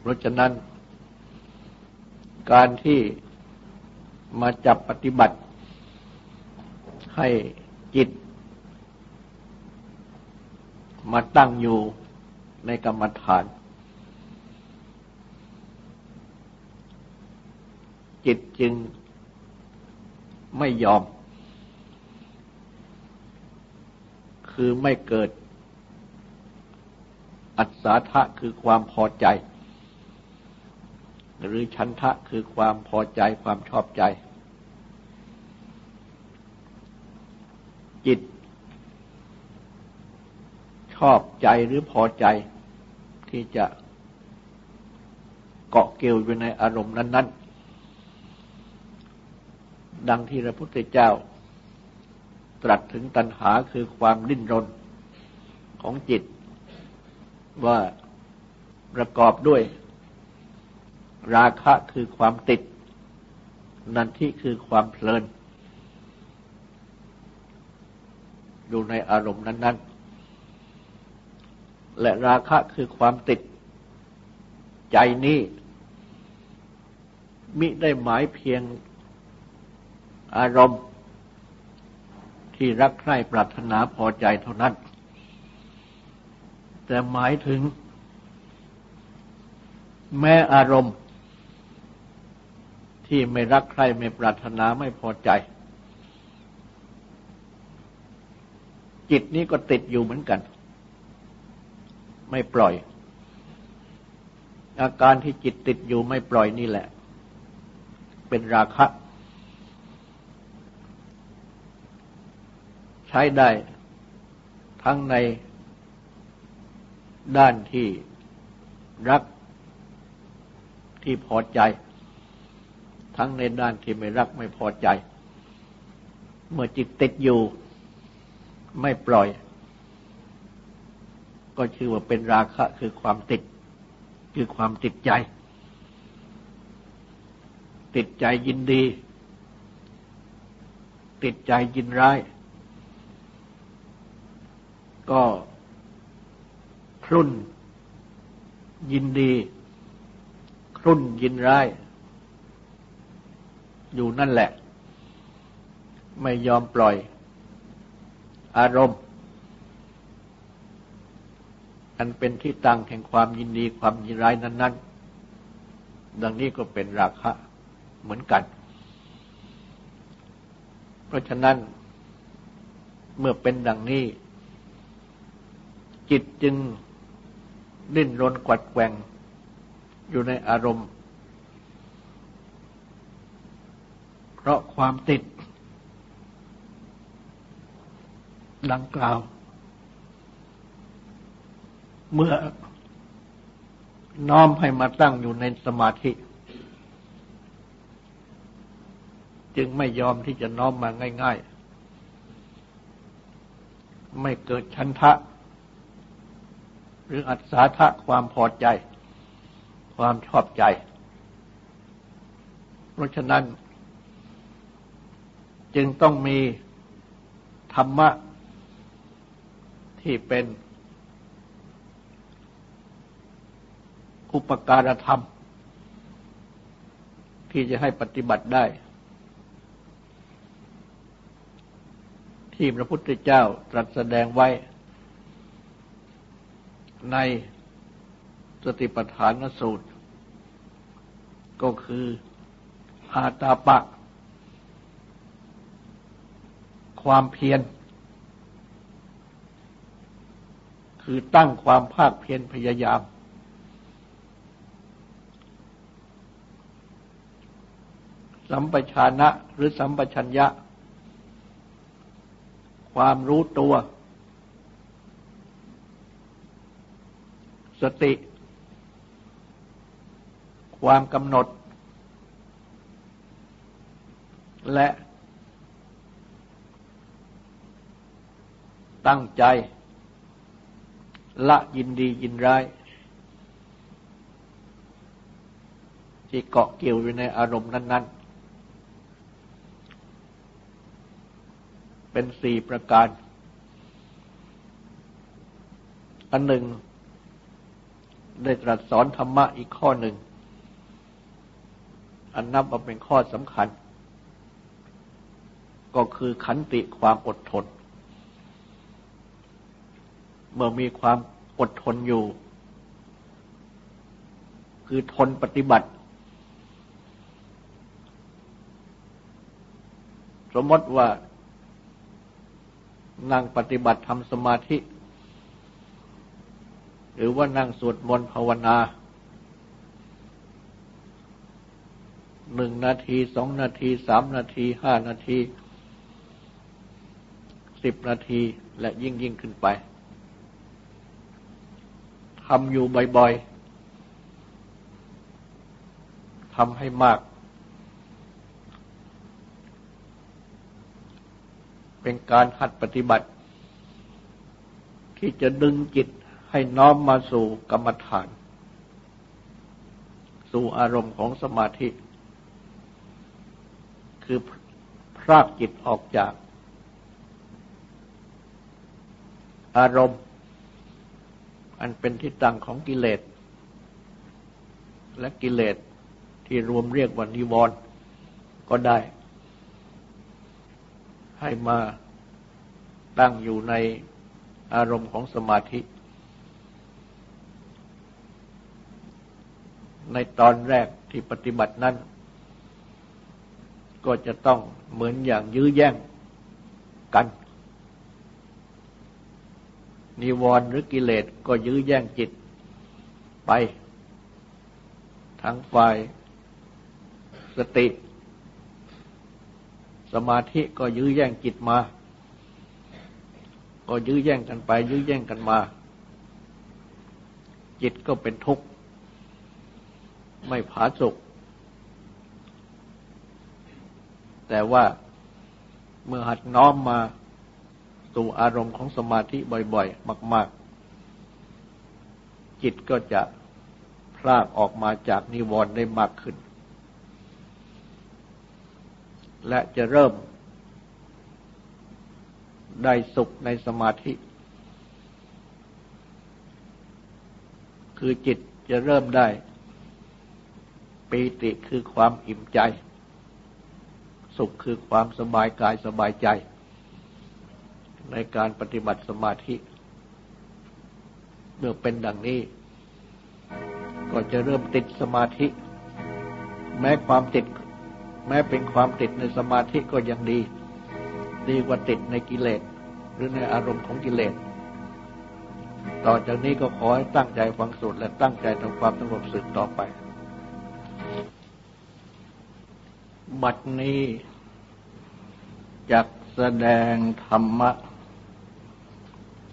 เพราะฉะนั้นการที่มาจับปฏิบัติ ให้จิต มาตั้งอยู่ในกรรมฐาน จิตจึงไม่ยอม คือไม่เกิดอัศทะคือความพอใจ หรือชันทะคือความพอใจความชอบใจ จิต ชอบใจหรือพอใจ ที่จะเกาะเกี่ยวอยู่ในอารมณ์นั้น ๆ ดังที่พระพุทธเจ้า ตรัสถึงตัณหาคือความดิ้นรนของจิต ว่าประกอบด้วย ราคะคือความติด นันทิคือความเพลิน อยู่ในอารมณ์นั้น ๆ และราคะคือความติด ใจนี้ มิได้หมายเพียงอารมณ์ ที่รักใคร่ปรารถนาพอใจเท่านั้น แต่หมายถึงแม้อารมณ์ ที่ไม่รักใครไม่ปรารถนาไม่พอใจ จิตนี้ก็ติดอยู่เหมือนกัน ไม่ปล่อย อาการที่จิตติดอยู่ไม่ปล่อยนี่แหละ เป็นราคะ ใช้ได้ ทั้งในด้านที่รักที่พอใจ ทั้งในด้านที่ไม่รักไม่พอใจ เมื่อจิตติดอยู่ ไม่ปล่อย ก็ชื่อว่าเป็นราคะคือความติด คือความติดใจ ติดใจยินดี ติดใจยินร้าย ก็ครุ่นยินดี ครุ่นยินร้าย อยู่นั่นแหละ ไม่ยอมปล่อย อารมณ์ อันเป็นที่ตั้งแห่งความยินดีความยินร้ายนั้น ๆ ดังนี้ก็เป็นราคะเหมือนกัน เพราะฉะนั้นเมื่อเป็นดังนี้ จิตจึงดิ้นรนกวัดแกงอยู่ในอารมณ์ เพ ราะความติด ดังกล่าว เมื่อน้อมให้มาตั้งอยู่ในสมาธิ จึงไม่ยอมที่จะน้อมมาง่าย ๆ ไม่เกิดชันทะ หรืออัศาทะความพอใจ ความชอบใจ เพราะฉะนั้น จึงต้องมีธรรมะที่เป็นอุปการธรรม ที่จะให้ปฏิบัติได้ ที่พระพุทธเจ้าตรัสแสดงไว้ ในสติปัฏฐานสูตร ก็คืออาตาปะ ความเพียร คือตั้งความภาคเพียรพยายาม สัมปชานะหรือสัมปชัญญะ ความรู้ตัว สติ ความกำหนด และ ตั้งใจ ละยินดียินร้าย ที่เกาะเกี่ยวอยู่ในอารมณ์นั้น ๆ เป็นสี่ประการ อันหนึ่ง ได้ตรัสสอนธรรมะอีกข้อหนึ่ง อันนับว่าเป็นข้อสำคัญ ก็คือขันติความอดทน เมื่อมีความอดทนอยู่ คือทนปฏิบัติ สมมติว่านั่งปฏิบัติทำสมาธิ หรือว่านั่งสวดมนต์ภาวนาหนึ่งนาทีสองนาทีสามนาทีห้านาทีสิบนาทีและยิ่งยิ่งขึ้นไป ทำอยู่บ่อยๆทำให้มาก เป็นการหัดปฏิบัติ ที่จะดึงจิตให้น้อมมาสู่กรรมฐาน สู่อารมณ์ของสมาธิ คือพรากจิตออกจากอารมณ์ อันเป็นที่ตั้งของกิเลส และกิเลสที่รวมเรียกว่านิวรณ์ก็ได้ ให้มาตั้งอยู่ในอารมณ์ของสมาธิ ในตอนแรกที่ปฏิบัตินั้น ก็จะต้องเหมือนอย่างยื้อแย่งกัน นิวรณ์หรือกิเลสก็ยื้อแย่งจิตไป ทั้งฝ่ายสติ สมาธิก็ยื้อแย่งจิตมา ก็ยื้อแย่งกันไป ยื้อแย่งกันมา จิตก็เป็นทุกข์ ไม่ผาสุกแต่ว่าเมื่อหัดน้อมมา สู่อารมณ์ของสมาธิบ่อยๆ มาก ๆ จิตก็จะพลากออกมาจากนิวรณ์ได้มากขึ้น และจะเริ่มได้สุขในสมาธิ คือจิตจะเริ่มได้ปีติคือความอิ่มใจ สุขคือความสบายกายสบายใจ ในการปฏิบัติสมาธิ เมื่อเป็นดังนี้ ก็จะเริ่มติดสมาธิ แม้ความติด แม้เป็นความติดในสมาธิก็ยังดี ดีกว่าติดในกิเลส หรือในอารมณ์ของกิเลส ต่อจากนี้ก็ขอให้ตั้งใจฟังสูตรและตั้งใจทำความสงบสึกต่อไป บัดนี้จักแสดงธรรมะ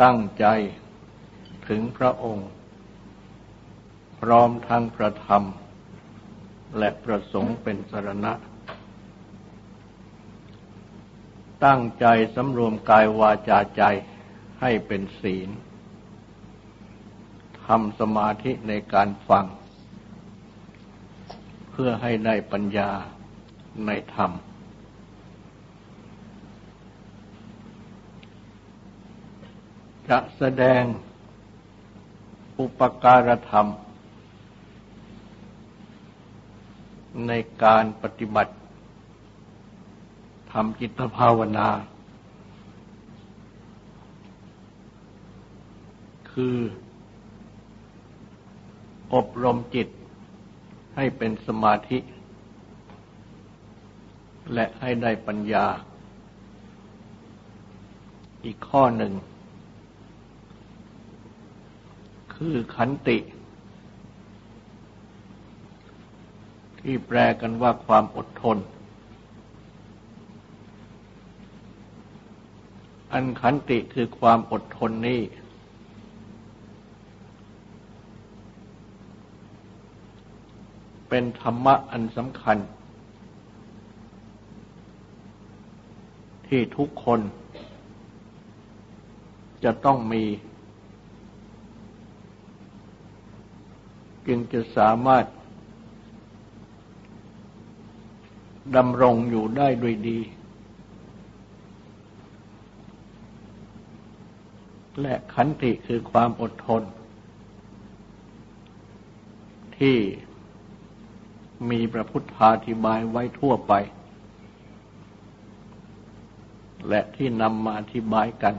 ตั้งใจถึงพระองค์ พร้อมทั้งพระธรรม และประสงค์เป็นสรณะ ตั้งใจสำรวมกายวาจาใจให้เป็นศีลทำสมาธิในการฟัง เพื่อให้ได้ปัญญาในธรรม จะแสดงอุปการธรรม ในการปฏิบัติทำจิตภาวนา คืออบรมจิตให้เป็นสมาธิ และให้ได้ปัญญา อีกข้อหนึ่ง คือขันติ ที่แปลกันว่าความอดทน อันขันติคือความอดทนนี้ เป็นธรรมะอันสำคัญ ที่ทุกคนจะต้องมี จึงจะสามารถดำรงอยู่ได้ด้วยดี และขันติคือความอดทน ที่มีพระพุทธาธิบายไว้ทั่วไป และที่นำมาอธิบายกัน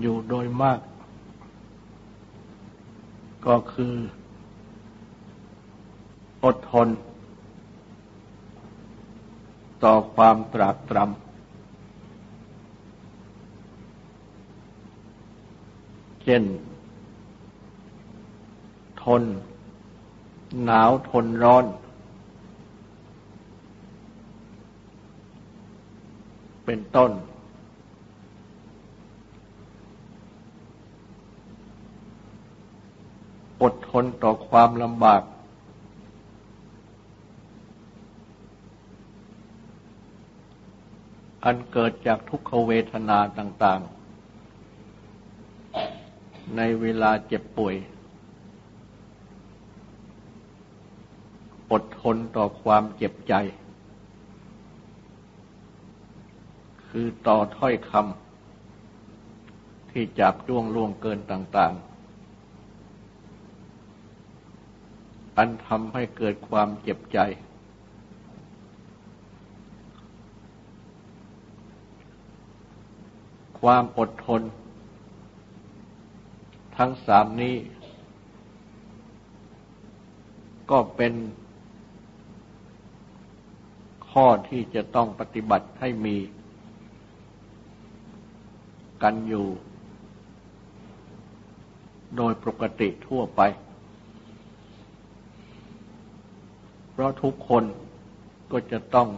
อยู่โดยมาก ก็คือ อดทน ต่อความตรากตรำเช่น ทน หนาวทนร้อน เป็นต้น ดทนต่อความลำบาก อันเกิดจากทุกขเวทนาต่าง ๆ ในเวลาเจ็บป่วย อดทนต่อความเจ็บใจ คือต่อถ้อยคำที่จับจ้วงล่วงเกินต่าง ๆ อันทำให้เกิดความเจ็บใจ ความอดทน ทั้งสามนี้ ก็เป็น ข้อที่จะต้องปฏิบัติให้มี กันอยู่ โดยปกติทั่วไป เพราะทุกคนก็จะต้อง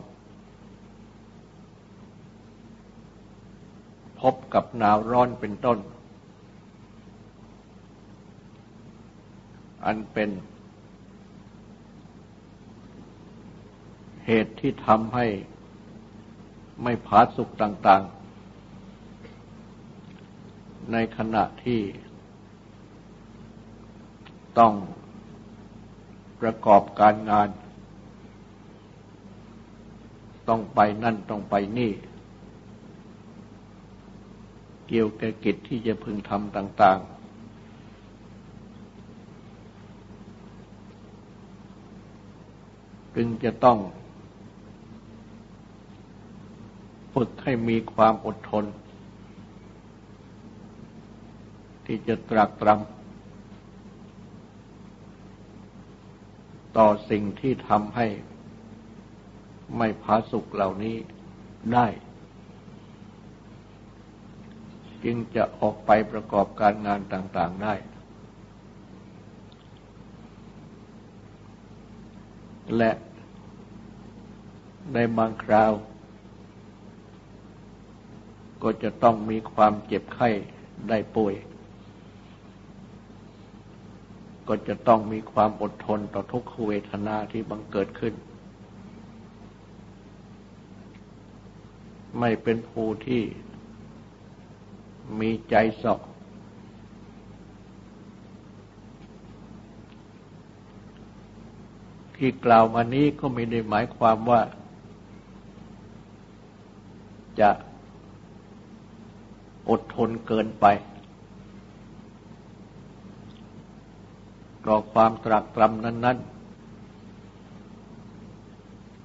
พบกับหนาวร้อนเป็นต้น อันเป็นเหตุที่ทำให้ไม่ผาสุขต่างๆ ในขณะที่ต้องประกอบการงาน ต้องไปนั่นต้องไปนี่ เกี่ยวกับกิจที่จะพึงทำต่าง ๆ จึงจะต้องฝึกให้มีความอดทน ที่จะตรักตรำต่อสิ่งที่ทำให้ ไม่พาสุขเหล่านี้ได้ จึงจะออกไปประกอบการงานต่างๆได้ และในบางคราว ก็จะต้องมีความเจ็บไข้ได้ป่วย ก็จะต้องมีความอดทนต่อทุกขเวทนาที่บังเกิดขึ้น ไม่เป็นผู้ที่มีใจสอบที่กล่าวมานี้ก็ไม่ได้หมายความว่า จะอดทนเกินไป ต่อความตรากตรำนั้น ๆ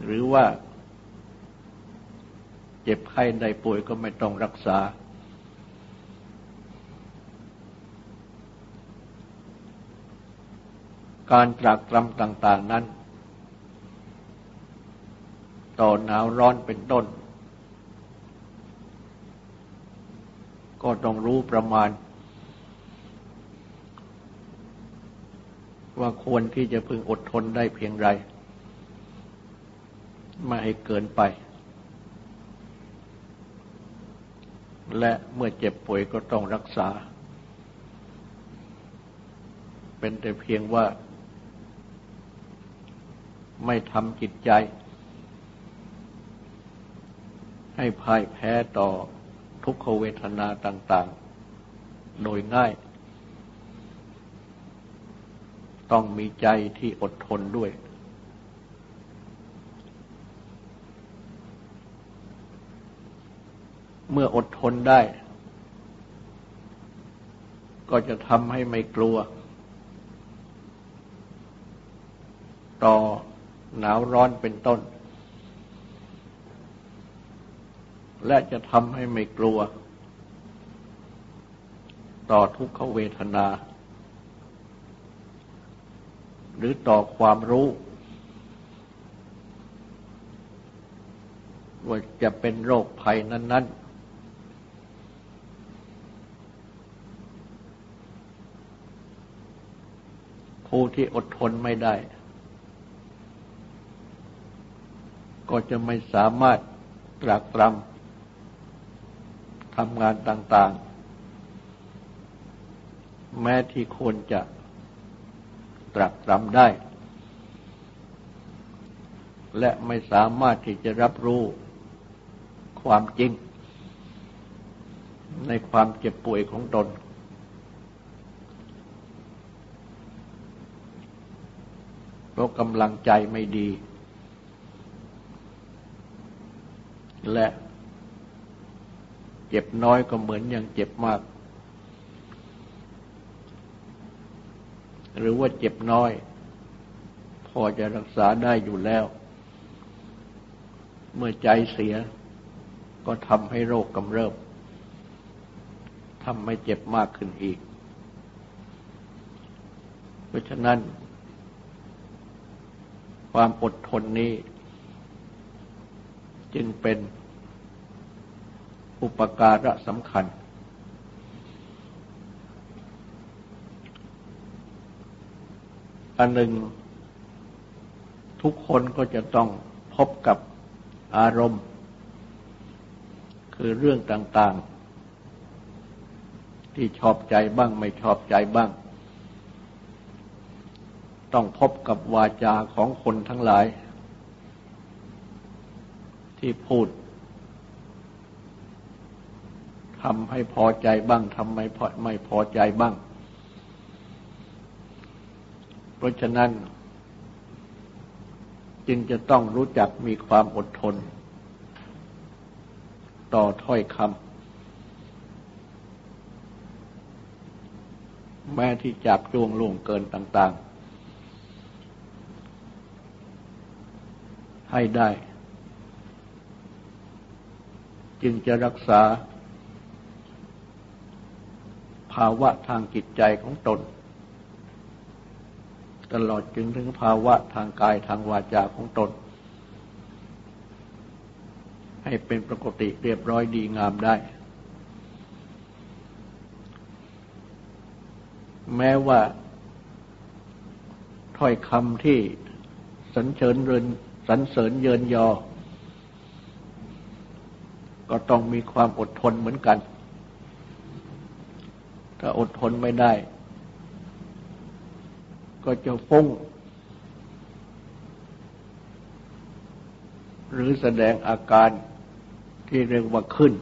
หรือว่า เจ็บไข้ได้ป่วยก็ไม่ต้องรักษา การตรากตรำต่าง ๆนั้น ต่อหนาวร้อนเป็นต้น ก็ต้องรู้ประมาณ ว่าควรที่จะพึงอดทนได้เพียงไร ไม่ให้เกินไป และเมื่อเจ็บป่วยก็ต้องรักษา เป็นแต่เพียงว่าไม่ทำจิตใจ ให้พ่ายแพ้ต่อทุกขเวทนาต่าง ๆ โดยง่าย ต้องมีใจที่อดทนด้วย เมื่ออดทนได้ ก็จะทำให้ไม่กลัว ต่อหนาวร้อนเป็นต้น และจะทำให้ไม่กลัว ต่อทุกขเวทนา หรือต่อความรู้ว่าจะเป็นโรคภัยนั้น ๆ ผู้ที่อดทนไม่ได้ ก็จะไม่สามารถตรักตรำทำงานต่างๆ แม้ที่ควรจะตรักตรำได้ และไม่สามารถที่จะรับรู้ความจริง ในความเจ็บป่วยของตน เพราะกำลังใจไม่ดี และเจ็บน้อยก็เหมือนอย่างเจ็บมาก หรือว่าเจ็บน้อย พอจะรักษาได้อยู่แล้ว เมื่อใจเสียก็ทำให้โรคกำเริบทำให้เจ็บมากขึ้นอีก เพราะฉะนั้น ความอดทนนี้ จึงเป็นอุปการะสำคัญ อันหนึ่ง ทุกคนก็จะต้องพบกับอารมณ์ คือเรื่องต่าง ๆ ที่ชอบใจบ้างไม่ชอบใจบ้าง ต้องพบกับวาจาของคนทั้งหลาย ที่พูดทำให้พอใจบ้างทำไม่พอไม่พอใจบ้าง เพราะฉะนั้น จึงจะต้องรู้จักมีความอดทน ต่อถ้อยคำแม้ที่จับจวงล่วงเกินต่าง ๆ ให้ได้ จึงจะรักษา ภาวะทางจิตใจของตน ตลอดจึงถึงภาวะทางกายทางวาจาของตน ให้เป็นปกติเรียบร้อยดีงามได้ แม้ว่าถ้อยคำที่สรรเสริญเริน สรรเสริญเยินยอ ก็ต้องมีความอดทนเหมือนกัน ถ้าอดทนไม่ได้ ก็จะฟุ้ง หรือแสดงอาการที่เรียกว่าขึ้น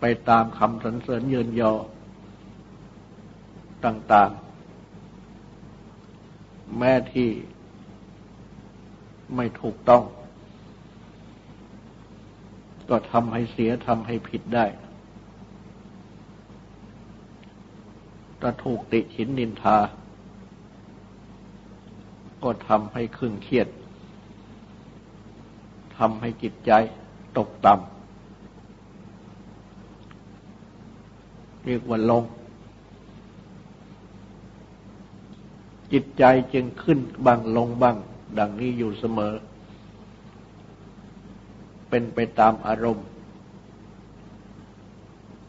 ไปตามคำสรรเสริญเยินยอต่าง ๆ แม้ที่ไม่ถูกต้อง ก็ทำให้เสียทำให้ผิดได้ถ้าถูกติฉินนินทา ก็ทำให้ขึ้นเครียดทำให้จิตใจตกต่ำเรียกว่าลง จิตใจจึงขึ้นบ้างลงบ้าง ดังนี้อยู่เสมอ เป็นไปตามอารมณ์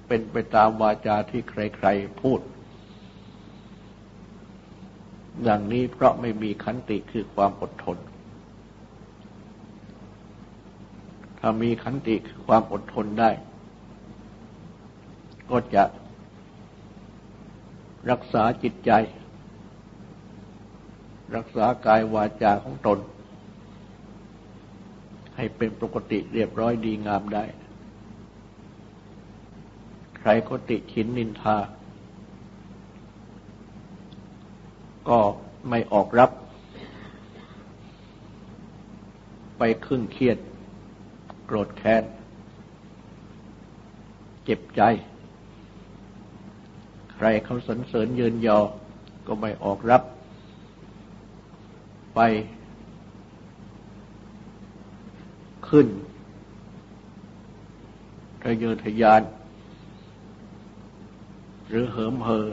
เป็นไปตามวาจาที่ใครๆพูดอย่างนี้เพราะไม่มีขันติคือความอดทน ถ้ามีขันติคือความอดทนได้ ก็จะรักษาจิตใจ รักษากายวาจาของตน ให้เป็นปกติเรียบร้อยดีงามได้ ใครก็ติชินนินทา ก็ไม่ออกรับ ไปครึ่งเครียด โกรธแค้น เจ็บใจ ใครเขาสรรเสริญเยืนยอ ก็ไม่ออกรับ ไป ขึ้นทะเยอทะยาน หรือเหิมเหอ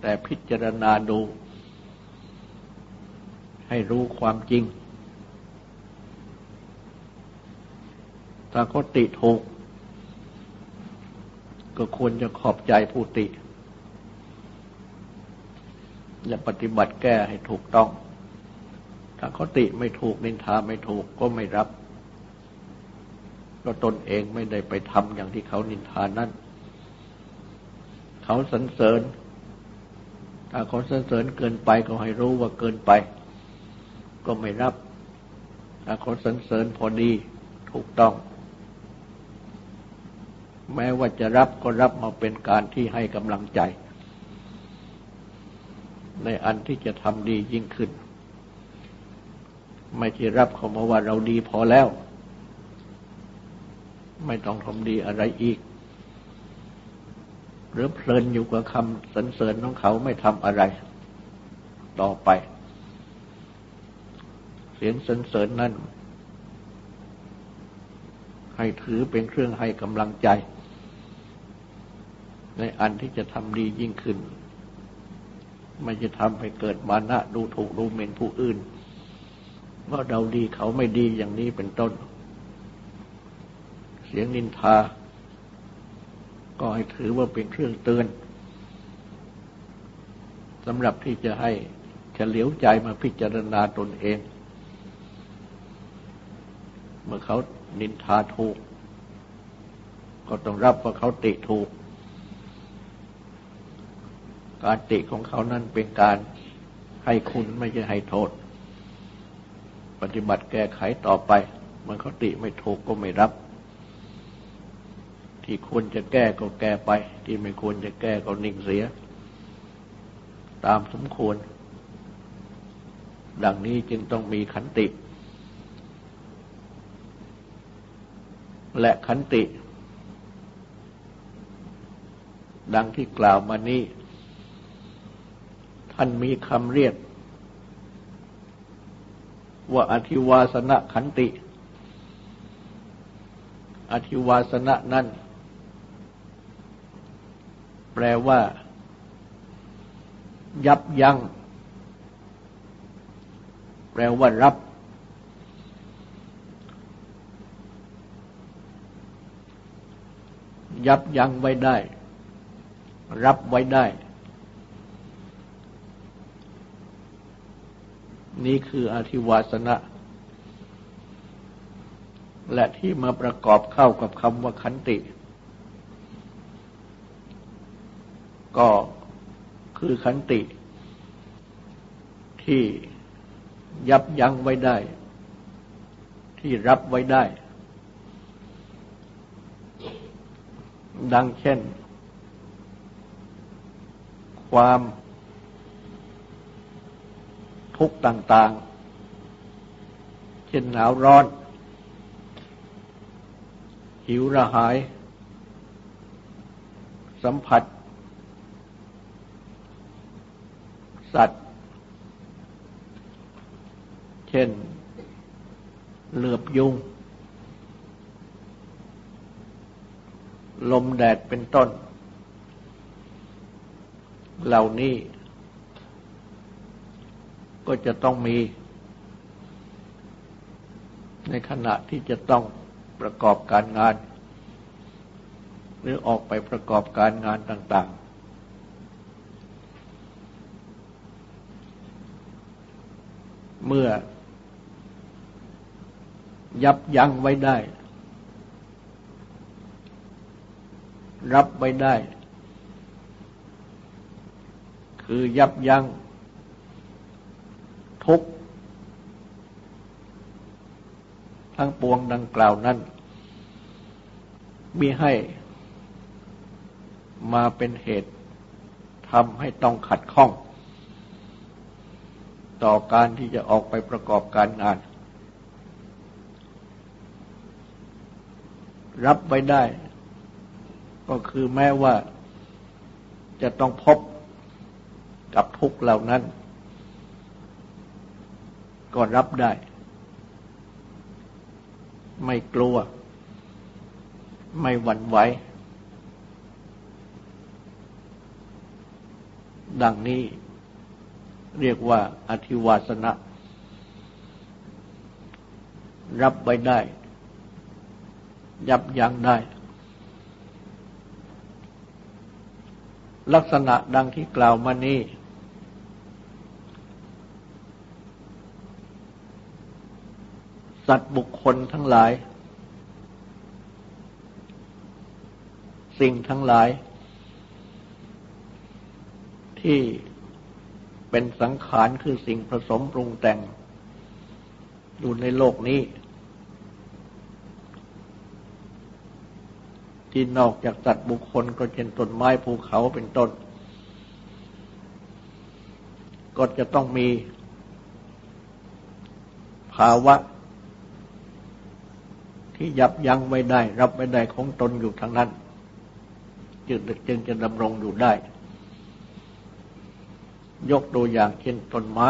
แต่พิจารณาดู ให้รู้ความจริง ถ้าเขาติถูก ก็ควรจะขอบใจผู้ติ และปฏิบัติแก้ให้ถูกต้อง ถ้าเขาติไม่ถูกนินทาไม่ถูกก็ไม่รับก็ตนเองไม่ได้ไปทำอย่างที่เขานินทานั้น เขาสรรเสริญ ถ้าเขาสรรเสริญเกินไปก็ให้รู้ว่าเกินไป ก็ไม่รับ ถ้าเขาสรรเสริญพอดีถูกต้อง แม้ว่าจะรับก็รับมาเป็นการที่ให้กำลังใจ ในอันที่จะทำดียิ่งขึ้น ไม่ใช่รับเขามาว่าเราดีพอแล้ว ไม่ต้องทำดีอะไรอีก หรือเพลินอยู่กับคำสรรเสริญของเขาไม่ทำอะไร ต่อไป เสียงสรรเสริญนั้นให้ถือเป็นเครื่องให้กำลังใจ ในอันที่จะทำดียิ่งขึ้น ไม่จะทำให้เกิดมานะดูถูกดูหมิ่นผู้อื่น ว่าเราดีเขาไม่ดีอย่างนี้เป็นต้น เสียงนินทา ก็ให้ถือว่าเป็นเครื่องเตือนสำหรับที่จะให้เฉลียวใจมาพิจารณาตนเอง เมื่อเขานินทาถูก ก็ต้องรับว่าเขาติถูก การติของเขานั้นเป็นการให้คุณไม่ใช่ให้โทษ ปฏิบัติแก้ไขต่อไป มันเขาติไม่ถูกก็ไม่รับ ที่ควรจะแก้ก็แก้ไป ที่ไม่ควรจะแก้ก็นิ่งเสีย ตามสมควร ดังนี้จึงต้องมีขันติ และขันติ ดังที่กล่าวมานี้ ท่านมีคำเรียก ว่าอธิวาสนะขันติ อธิวาสนะนั้นแปลว่า ยับยัง้งแปลว่ารับ ยับยั้งไว้ได้ รับไว้ได้ นี้คืออธิวาสนะ และที่มาประกอบเข้ากับคำว่าขันติ ก็คือขันติ ที่ยับยั้งไว้ได้ ที่รับไว้ได้ ดังเช่น ความ ทุกข์ต่าง ๆ เช่นหนาวร้อน หิวระหาย สัมผัส สัตว์ เช่น เหลือบยุง ลมแดดเป็นต้น เหล่านี้ ก็จะต้องมี ในขณะที่จะต้องประกอบการงาน หรือออกไปประกอบการงานต่าง ๆ เมื่อ ยับยั้งไว้ได้ รับไว้ได้ คือยับยั้ง ทุกข์ ทั้งปวงดังกล่าวนั้นมีให้มาเป็นเหตุทำให้ต้องขัดข้อง ต่อการที่จะออกไปประกอบการงาน รับไว้ได้ ก็คือแม้ว่าจะต้องพบกับทุกเหล่านั้น ก็รับได้ ไม่กลัว ไม่หวั่นไหว ดังนี้เรียกว่าอธิวาสนะ รับไว้ได้ ยับยั้งได้ ลักษณะดังที่กล่าวมานี้ สัตว์บุคคลทั้งหลาย สิ่งทั้งหลาย ที่เป็นสังขารคือสิ่งผสมปรุงแต่ง อยู่ในโลกนี้ ที่นอกจากสัตว์บุคคลก็เช่นต้นไม้ภูเขาเป็นต้น ก็จะต้องมีภาวะ ที่ยับยั้งไว้ได้ รับไว้ได้ของตนอยู่ทางนั้น จึงจึงจะดำรงอยู่ได้ ยกตัวอย่างเช่นต้นไม้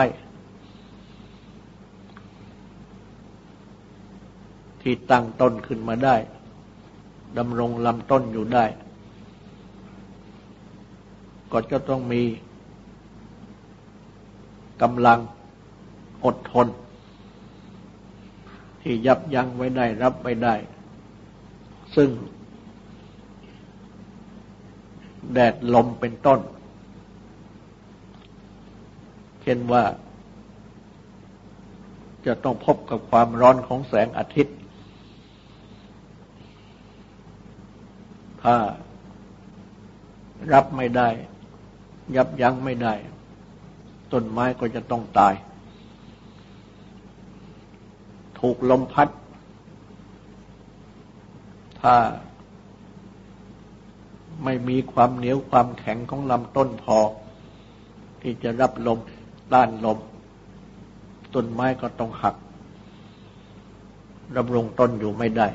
ที่ตั้งต้นขึ้นมาได้ดำรงลำต้นอยู่ได้ ก็จะต้องมีกำลังอดทน ที่ยับยั้งไว้ได้รับไว้ได้ ซึ่ง แดดลมเป็นต้น เช่นว่า จะต้องพบกับความร้อนของแสงอาทิตย์ ถ้ารับไม่ได้ ยับยั้งไม่ได้ ต้นไม้ก็จะต้องตาย ถูกลมพัด ถ้าไม่มีความเหนียวความแข็งของลำต้นพอ ที่จะรับลมต้านลม ต้นไม้ก็ต้องหักดำรงต้นอยู่ไม่ได้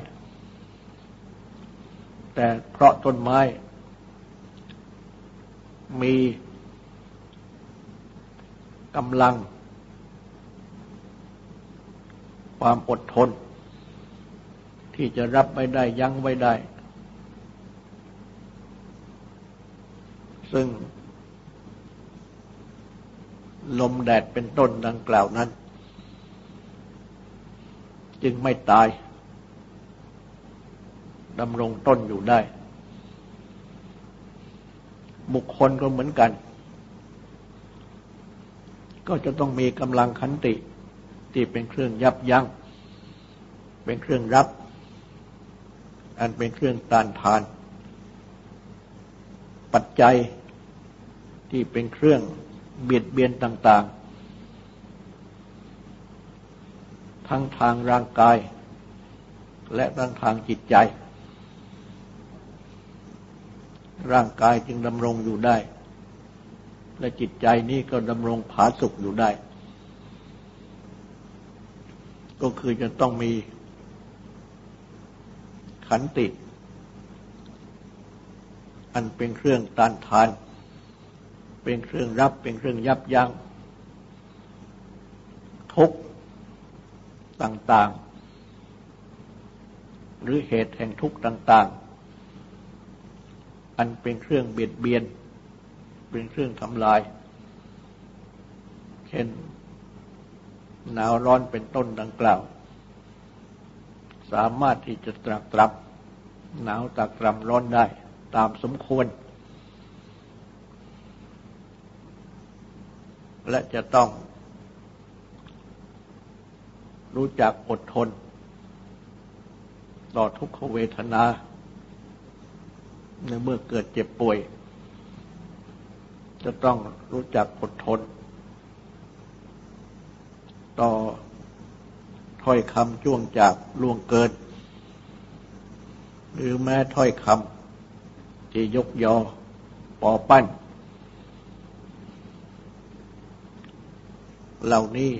แต่เพราะต้นไม้ มีกำลัง ความอดทน ที่จะรับไม่ได้ยั้งไว้ได้ ซึ่ง ลมแดดเป็นต้นดังกล่าวนั้น จึงไม่ตายดำรงต้นอยู่ได้ บุคคลก็เหมือนกัน ก็จะต้องมีกำลังขันติ ที่เป็นเครื่องยับยัง้ง เป็นเครื่องรับ อันเป็นเครื่องต้านทาน ปัจจัยที่เป็นเครื่องเบียดเบียนต่าง ๆ ทั้งทางร่างกาย และทั้งทางจิตใจ ร่างกายจึงดำรงอยู่ได้ และจิตใจนี้ก็ดำรงผาสุกอยู่ได้ ก็คือจะต้องมีขันติ อันเป็นเครื่องต้านทาน เป็นเครื่องรับเป็นเครื่องยับยัง้งทุกต่างๆ หรือเหตุแห่งทุกต่าง ๆ อันเป็นเครื่องเบียดเบียน เป็นเครื่องทำลาย เช่น หนาวร้อนเป็นต้นดังกล่าว สามารถที่จะตรักตรับหนาวตรักตรำร้อนได้ตามสมควร และจะต้อง รู้จักอดทน ต่อทุกขเวทนา ในเมื่อเกิดเจ็บป่วย จะต้องรู้จักอดทน ต่อถ้อยคำจ้วงจากล่วงเกิน หรือแม้ถ้อยคำที่ยกยอปอปั้น เหล่านี้